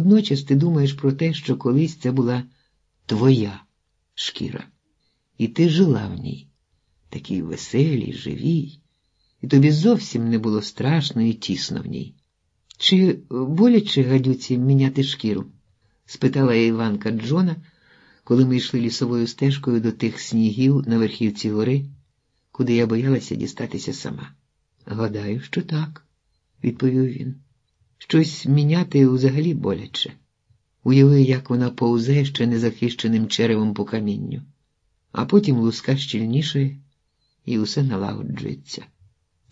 водночас ти думаєш про те, що колись це була твоя шкіра, і ти жила в ній, такій веселій, живій, і тобі зовсім не було страшно і тісно в ній. Чи боляче гадюці міняти шкіру? спитала я Іванка Джона, коли ми йшли лісовою стежкою до тих снігів на верхівці гори, куди я боялася дістатися сама. Гадаю, що так, відповів він. Щось міняти взагалі боляче. Уяви, як вона повзе ще незахищеним черевом по камінню, а потім луска щільнішає, і усе налагоджується.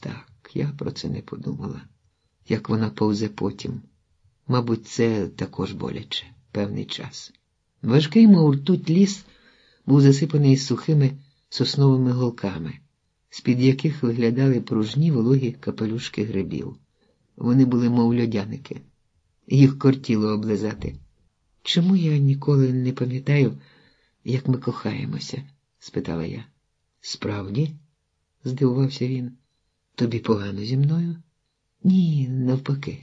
Так, я про це не подумала. Як вона повзе потім. Мабуть, це також боляче, певний час. Важкий, мов ртуть ліс був засипаний сухими сосновими голками, з-під яких виглядали пружні вологі капелюшки грибів. Вони були, мов льодяники, їх кортіло облизати. Чому я ніколи не пам'ятаю, як ми кохаємося? спитала я. Справді? здивувався він. Тобі погано зі мною? Ні, навпаки.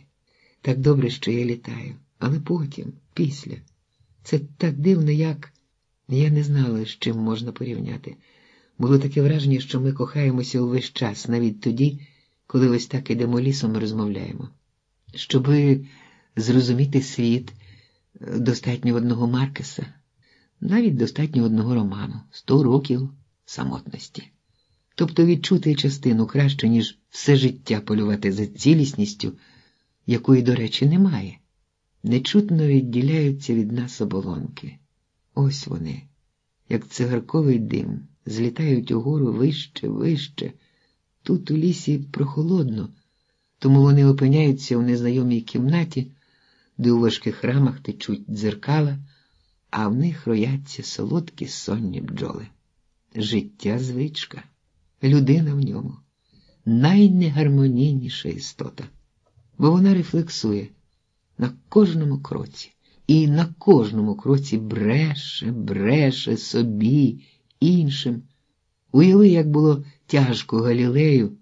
Так добре, що я літаю, але потім, після. Це так дивно, як я не знала, з чим можна порівняти. Було таке враження, що ми кохаємося увесь час, навіть тоді, коли ось так ідемо лісом і розмовляємо. Щоби зрозуміти світ, достатньо одного Маркеса, навіть достатньо одного роману, сто років самотності. Тобто відчути частину краще, ніж все життя полювати за цілісністю, якої, до речі, немає. Нечутно відділяються від нас оболонки. Ось вони, як цигарковий дим, злітають угору вище, вище. Тут у лісі прохолодно, тому вони опиняються у незнайомій кімнаті, де у важких рамах течуть дзеркала, а в них рояться солодкі сонні бджоли. Життя звичка, людина в ньому найнегармонійніша істота, бо вона рефлексує на кожному кроці, і на кожному кроці бреше, бреше собі, іншим. Уяви, як було тяжко Галілею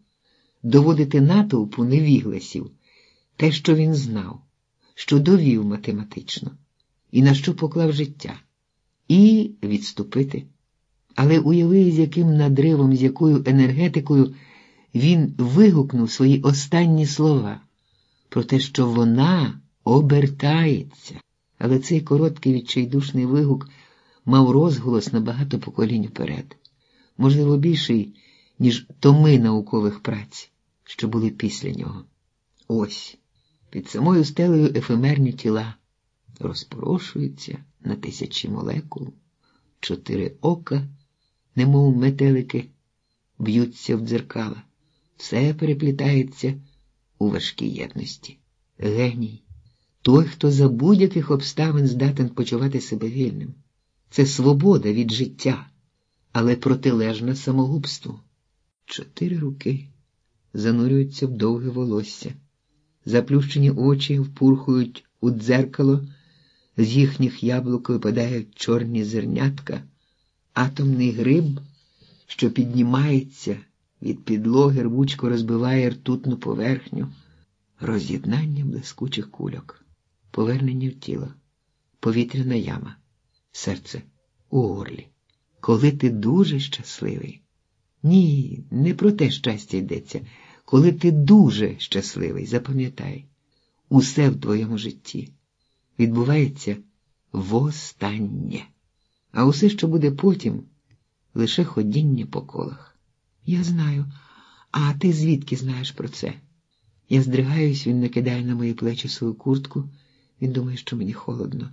доводити натовпу невігласів те, що він знав, що довів математично, і на що поклав життя, і відступити. Але уяви, з яким надривом, з якою енергетикою він вигукнув свої останні слова про те, що вона обертається. Але цей короткий відчайдушний вигук мав розголос на багато поколінь вперед, можливо, більший, ніж томи наукових праць, що були після нього. Ось під самою стелею ефемерні тіла розпорошуються на тисячі молекул, чотири ока, немов метелики, б'ються в дзеркала, все переплітається у важкій єдності. Геній, той, хто за будь-яких обставин здатен почувати себе вільним. Це свобода від життя, але протилежна самогубству. Чотири руки занурюються в довге волосся, заплющені очі впурхують у дзеркало, з їхніх яблук випадають чорні зернятка, атомний гриб, що піднімається від підлоги, рвучко розбиває ртутну поверхню, роз'єднання блискучих кульок, повернення в тіло, повітряна яма, серце у горлі. Коли ти дуже щасливий. Ні, не про те щастя йдеться. Коли ти дуже щасливий, запам'ятай, усе в твоєму житті відбувається востаннє, а усе, що буде потім, лише ходіння по колах. Я знаю, а ти звідки знаєш про це? Я здригаюсь, він накидає на мої плечі свою куртку. Він думає, що мені холодно.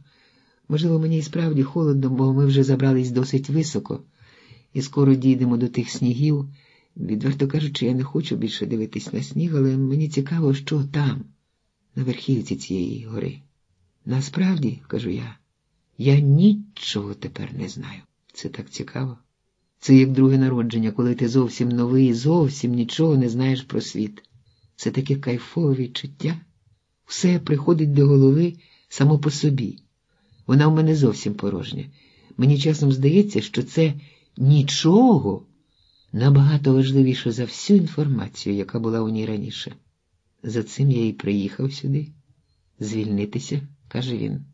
Можливо, мені і справді холодно, бо ми вже забрались досить високо, і скоро дійдемо до тих снігів. Відверто кажучи, я не хочу більше дивитись на сніг, але мені цікаво, що там, на верхівці цієї гори. Насправді, кажу я, я нічого тепер не знаю. Це так цікаво. Це як друге народження, коли ти зовсім новий, і зовсім нічого не знаєш про світ. Це таке кайфове відчуття. Все приходить до голови само по собі. Вона в мене зовсім порожня. Мені часом здається, що це нічого набагато важливіше за всю інформацію, яка була у ній раніше. За цим я і приїхав сюди звільнитися каже він.